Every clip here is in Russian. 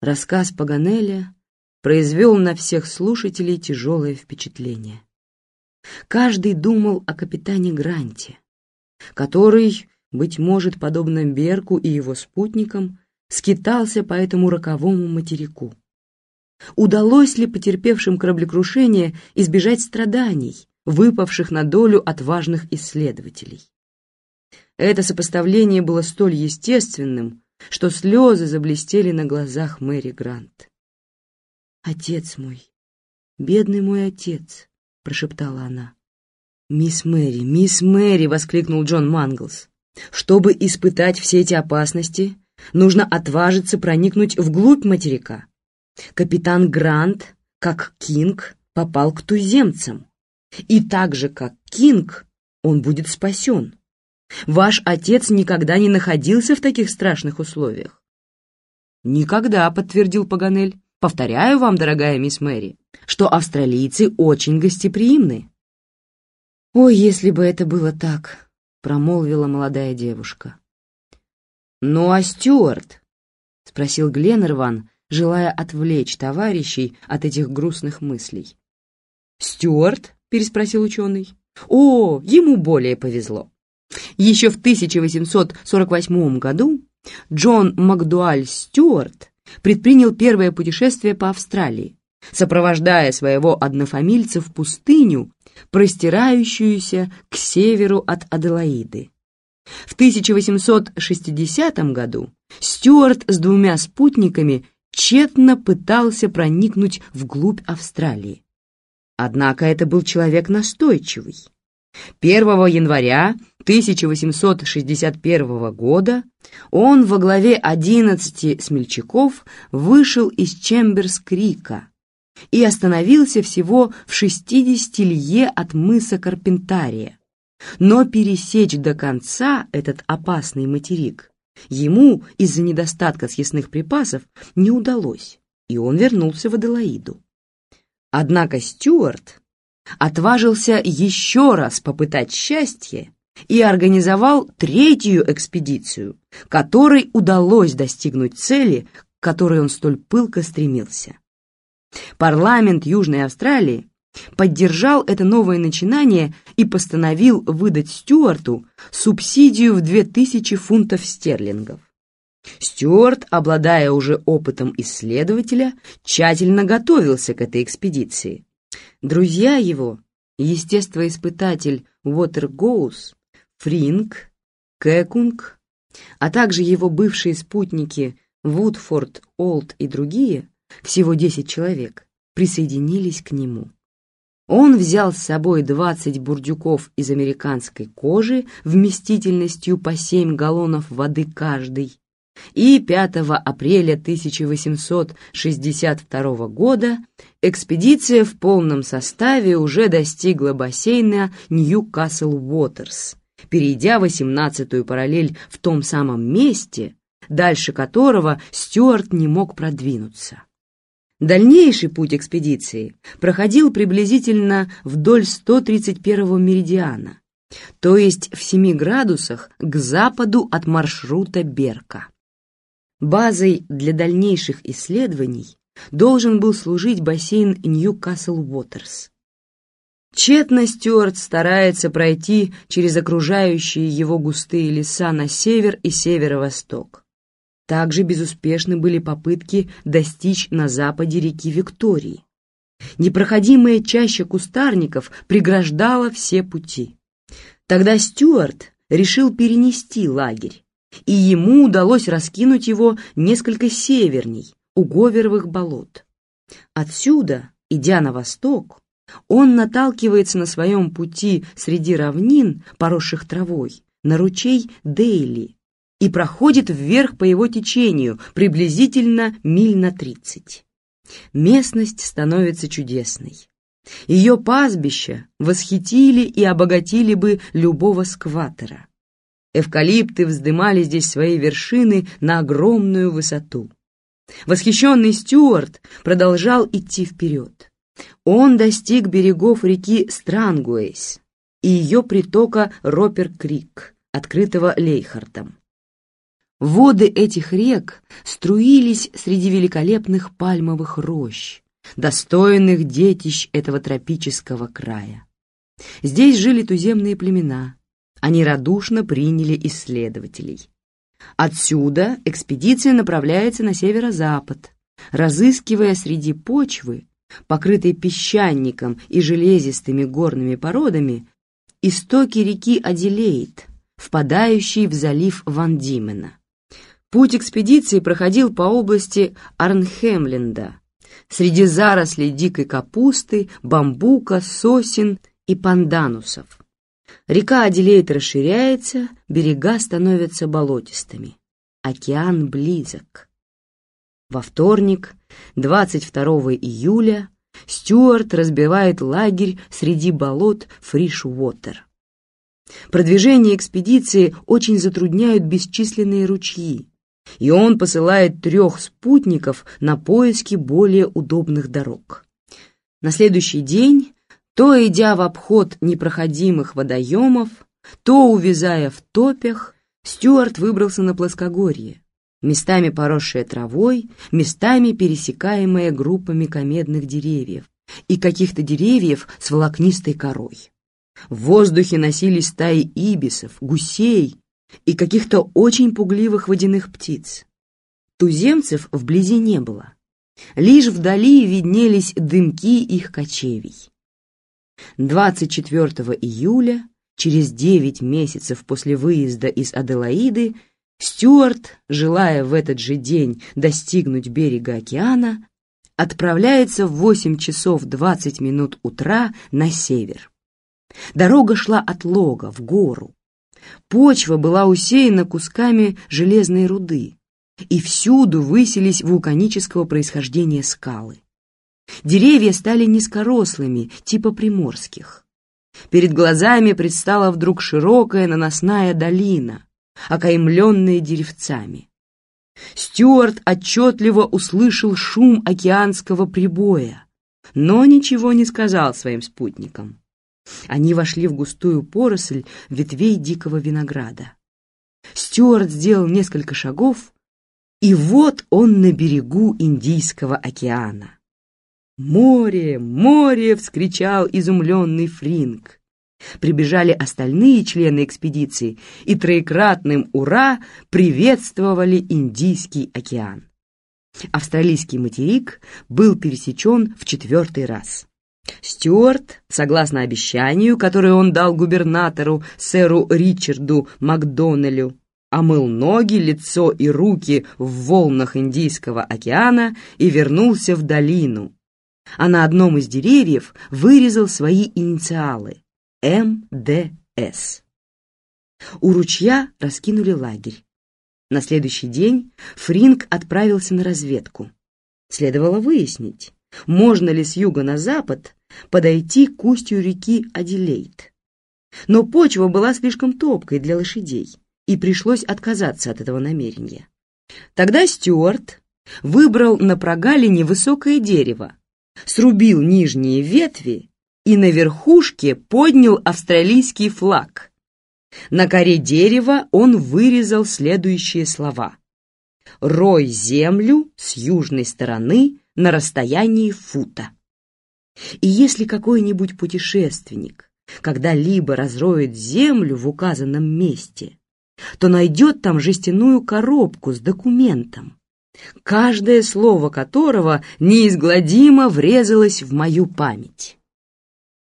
Рассказ Паганеля произвел на всех слушателей тяжелое впечатление. Каждый думал о капитане Гранте, который, быть может, подобно Берку и его спутникам, скитался по этому роковому материку. Удалось ли потерпевшим кораблекрушение избежать страданий, выпавших на долю отважных исследователей? Это сопоставление было столь естественным, что слезы заблестели на глазах Мэри Грант. «Отец мой, бедный мой отец!» — прошептала она. «Мисс Мэри, мисс Мэри!» — воскликнул Джон Манглс. «Чтобы испытать все эти опасности, нужно отважиться проникнуть вглубь материка. Капитан Грант, как Кинг, попал к туземцам. И так же, как Кинг, он будет спасен. Ваш отец никогда не находился в таких страшных условиях. Никогда, подтвердил Паганель. Повторяю вам, дорогая мисс Мэри, что австралийцы очень гостеприимны. Ой, если бы это было так, промолвила молодая девушка. Ну а Стюарт? спросил Гленнерван, желая отвлечь товарищей от этих грустных мыслей. «Стюарт?» — переспросил ученый. «О, ему более повезло. Еще в 1848 году Джон Макдуаль Стюарт предпринял первое путешествие по Австралии, сопровождая своего однофамильца в пустыню, простирающуюся к северу от Аделаиды. В 1860 году Стюарт с двумя спутниками тщетно пытался проникнуть вглубь Австралии. Однако это был человек настойчивый. 1 января 1861 года он во главе 11 смельчаков вышел из Чемберс-Крика и остановился всего в 60 лье от мыса Карпентария. Но пересечь до конца этот опасный материк ему из-за недостатка съестных припасов не удалось, и он вернулся в Аделаиду. Однако Стюарт отважился еще раз попытать счастье и организовал третью экспедицию, которой удалось достигнуть цели, к которой он столь пылко стремился. Парламент Южной Австралии поддержал это новое начинание и постановил выдать Стюарту субсидию в 2000 фунтов стерлингов. Стюарт, обладая уже опытом исследователя, тщательно готовился к этой экспедиции. Друзья его, естествоиспытатель Уотергоус, Фринг, Кэкунг, а также его бывшие спутники Вудфорд, Олд и другие, всего 10 человек, присоединились к нему. Он взял с собой 20 бурдюков из американской кожи вместительностью по 7 галлонов воды каждый, и 5 апреля 1862 года экспедиция в полном составе уже достигла бассейна Ньюкасл-Уотерс, перейдя 18-ю параллель в том самом месте, дальше которого Стюарт не мог продвинуться. Дальнейший путь экспедиции проходил приблизительно вдоль 131-го меридиана, то есть в 7 градусах к западу от маршрута Берка. Базой для дальнейших исследований должен был служить бассейн Ньюкасл-Уотерс. Тщетно Стюарт старается пройти через окружающие его густые леса на север и северо-восток. Также безуспешны были попытки достичь на западе реки Виктории. Непроходимая чаща кустарников преграждала все пути. Тогда Стюарт решил перенести лагерь и ему удалось раскинуть его несколько северней, у Говеровых болот. Отсюда, идя на восток, он наталкивается на своем пути среди равнин, поросших травой, на ручей Дейли и проходит вверх по его течению, приблизительно миль на тридцать. Местность становится чудесной. Ее пастбища восхитили и обогатили бы любого скватера. Эвкалипты вздымали здесь свои вершины на огромную высоту. Восхищенный Стюарт продолжал идти вперед. Он достиг берегов реки Странгуэйс и ее притока Ропер-Крик, открытого Лейхартом. Воды этих рек струились среди великолепных пальмовых рощ, достойных детищ этого тропического края. Здесь жили туземные племена, они радушно приняли исследователей. Отсюда экспедиция направляется на северо-запад, разыскивая среди почвы, покрытой песчаником и железистыми горными породами, истоки реки Аделейт, впадающей в залив Ван Димена. Путь экспедиции проходил по области Арнхемленда, среди зарослей дикой капусты, бамбука, сосен и панданусов. Река Аделейт расширяется, берега становятся болотистыми. Океан близок. Во вторник, 22 июля, Стюарт разбивает лагерь среди болот Фришуотер. Продвижение экспедиции очень затрудняют бесчисленные ручьи, и он посылает трех спутников на поиски более удобных дорог. На следующий день, то идя в обход непроходимых водоемов, то увязая в топях, Стюарт выбрался на плоскогорье, местами поросшее травой, местами пересекаемое группами комедных деревьев и каких-то деревьев с волокнистой корой. В воздухе носились стаи ибисов, гусей и каких-то очень пугливых водяных птиц. Туземцев вблизи не было. Лишь вдали виднелись дымки их кочевий. 24 июля, через девять месяцев после выезда из Аделаиды, Стюарт, желая в этот же день достигнуть берега океана, отправляется в 8 часов 20 минут утра на север. Дорога шла от лога в гору. Почва была усеяна кусками железной руды, и всюду высились вулканического происхождения скалы. Деревья стали низкорослыми, типа приморских. Перед глазами предстала вдруг широкая наносная долина, окаймленная деревцами. Стюарт отчетливо услышал шум океанского прибоя, но ничего не сказал своим спутникам. Они вошли в густую поросль ветвей дикого винограда. Стюарт сделал несколько шагов, и вот он на берегу Индийского океана. «Море! Море!» — вскричал изумленный Фринг. Прибежали остальные члены экспедиции и троекратным «Ура!» приветствовали Индийский океан. Австралийский материк был пересечен в четвертый раз. Стюарт, согласно обещанию, которое он дал губернатору, сэру Ричарду Макдоннелю, омыл ноги, лицо и руки в волнах Индийского океана и вернулся в долину. А на одном из деревьев вырезал свои инициалы — МДС. У ручья раскинули лагерь. На следующий день Фринг отправился на разведку. Следовало выяснить, можно ли с юга на запад подойти к устью реки Аделейт. Но почва была слишком топкой для лошадей, и пришлось отказаться от этого намерения. Тогда Стюарт выбрал на прогалине высокое дерево, срубил нижние ветви и на верхушке поднял австралийский флаг. На коре дерева он вырезал следующие слова. «Рой землю с южной стороны на расстоянии фута». И если какой-нибудь путешественник когда-либо разроет землю в указанном месте, то найдет там жестяную коробку с документом, каждое слово которого неизгладимо врезалось в мою память.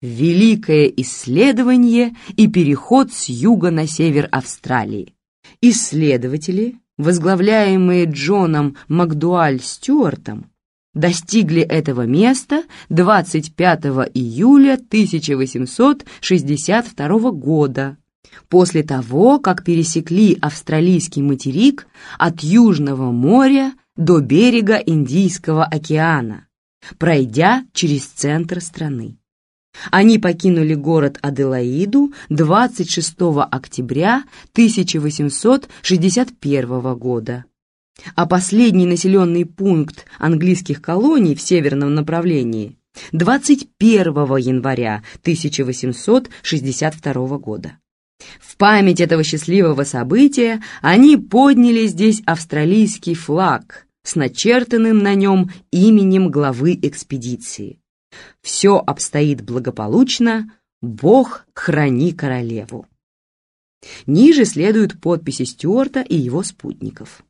Великое исследование и переход с юга на север Австралии. Исследователи, возглавляемые Джоном Макдуаль Стюартом, достигли этого места 25 июля 1862 года, после того, как пересекли австралийский материк от Южного моря до берега Индийского океана, пройдя через центр страны. Они покинули город Аделаиду 26 октября 1861 года а последний населенный пункт английских колоний в северном направлении 21 января 1862 года. В память этого счастливого события они подняли здесь австралийский флаг с начертанным на нем именем главы экспедиции. Все обстоит благополучно, Бог храни королеву. Ниже следуют подписи Стюарта и его спутников.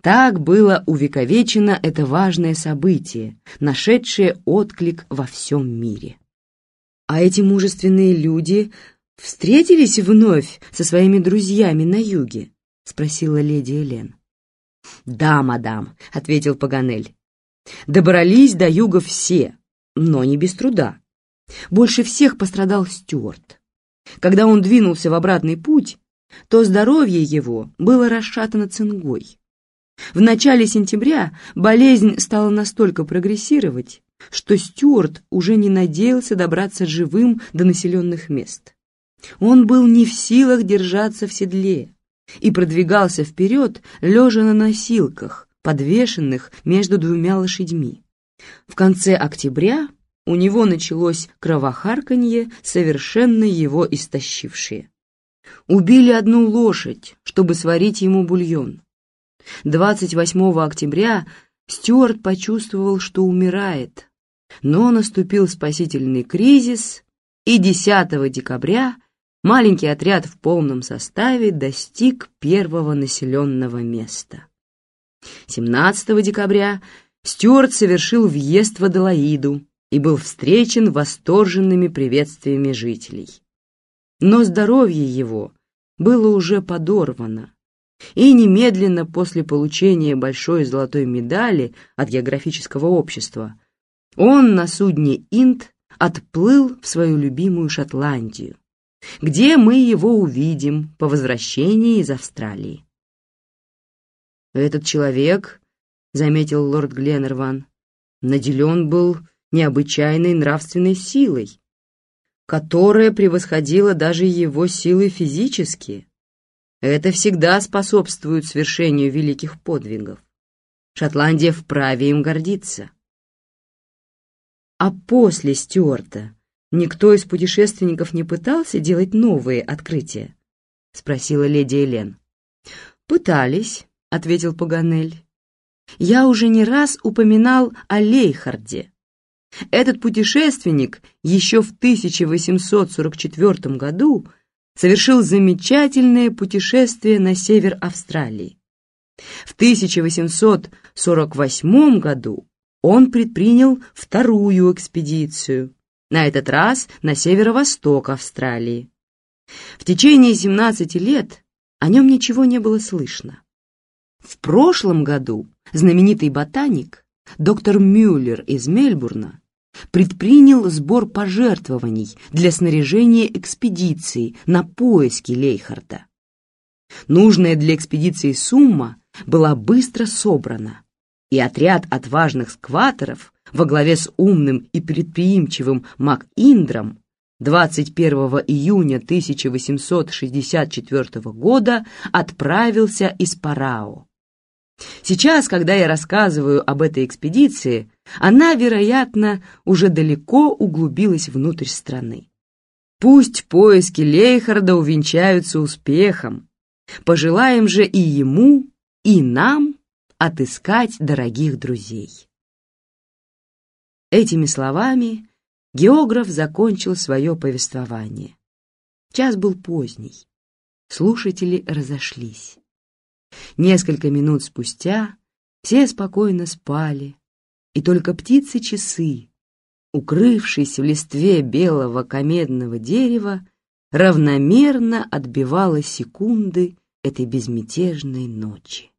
Так было увековечено это важное событие, нашедшее отклик во всем мире. А эти мужественные люди встретились вновь со своими друзьями на юге? — спросила леди Элен. «Да, мадам», — ответил Паганель. «Добрались до юга все, но не без труда. Больше всех пострадал Стюарт. Когда он двинулся в обратный путь, то здоровье его было расшатано цингой. В начале сентября болезнь стала настолько прогрессировать, что Стюарт уже не надеялся добраться живым до населенных мест. Он был не в силах держаться в седле и продвигался вперед, лежа на носилках, подвешенных между двумя лошадьми. В конце октября у него началось кровохарканье, совершенно его истощившее. Убили одну лошадь, чтобы сварить ему бульон. 28 октября Стюарт почувствовал, что умирает, но наступил спасительный кризис, и 10 декабря маленький отряд в полном составе достиг первого населенного места. 17 декабря Стюарт совершил въезд в Аделаиду и был встречен восторженными приветствиями жителей. Но здоровье его было уже подорвано, и немедленно после получения большой золотой медали от географического общества он на судне «Инд» отплыл в свою любимую Шотландию, где мы его увидим по возвращении из Австралии. «Этот человек, — заметил лорд Гленнерван, — наделен был необычайной нравственной силой, которая превосходила даже его силы физические. Это всегда способствует свершению великих подвигов. Шотландия вправе им гордиться. А после Стюарта никто из путешественников не пытался делать новые открытия? — спросила леди Элен. «Пытались», — ответил Паганель. «Я уже не раз упоминал о Лейхарде. Этот путешественник еще в 1844 году совершил замечательное путешествие на север Австралии. В 1848 году он предпринял вторую экспедицию, на этот раз на северо-восток Австралии. В течение 17 лет о нем ничего не было слышно. В прошлом году знаменитый ботаник доктор Мюллер из Мельбурна предпринял сбор пожертвований для снаряжения экспедиции на поиски Лейхарда. Нужная для экспедиции сумма была быстро собрана, и отряд отважных скваторов во главе с умным и предприимчивым МакИндром 21 июня 1864 года отправился из Парао. Сейчас, когда я рассказываю об этой экспедиции, она, вероятно, уже далеко углубилась внутрь страны. Пусть поиски Лейхарда увенчаются успехом. Пожелаем же и ему, и нам отыскать дорогих друзей. Этими словами географ закончил свое повествование. Час был поздний. Слушатели разошлись. Несколько минут спустя все спокойно спали, и только птицы-часы, укрывшись в листве белого комедного дерева, равномерно отбивала секунды этой безмятежной ночи.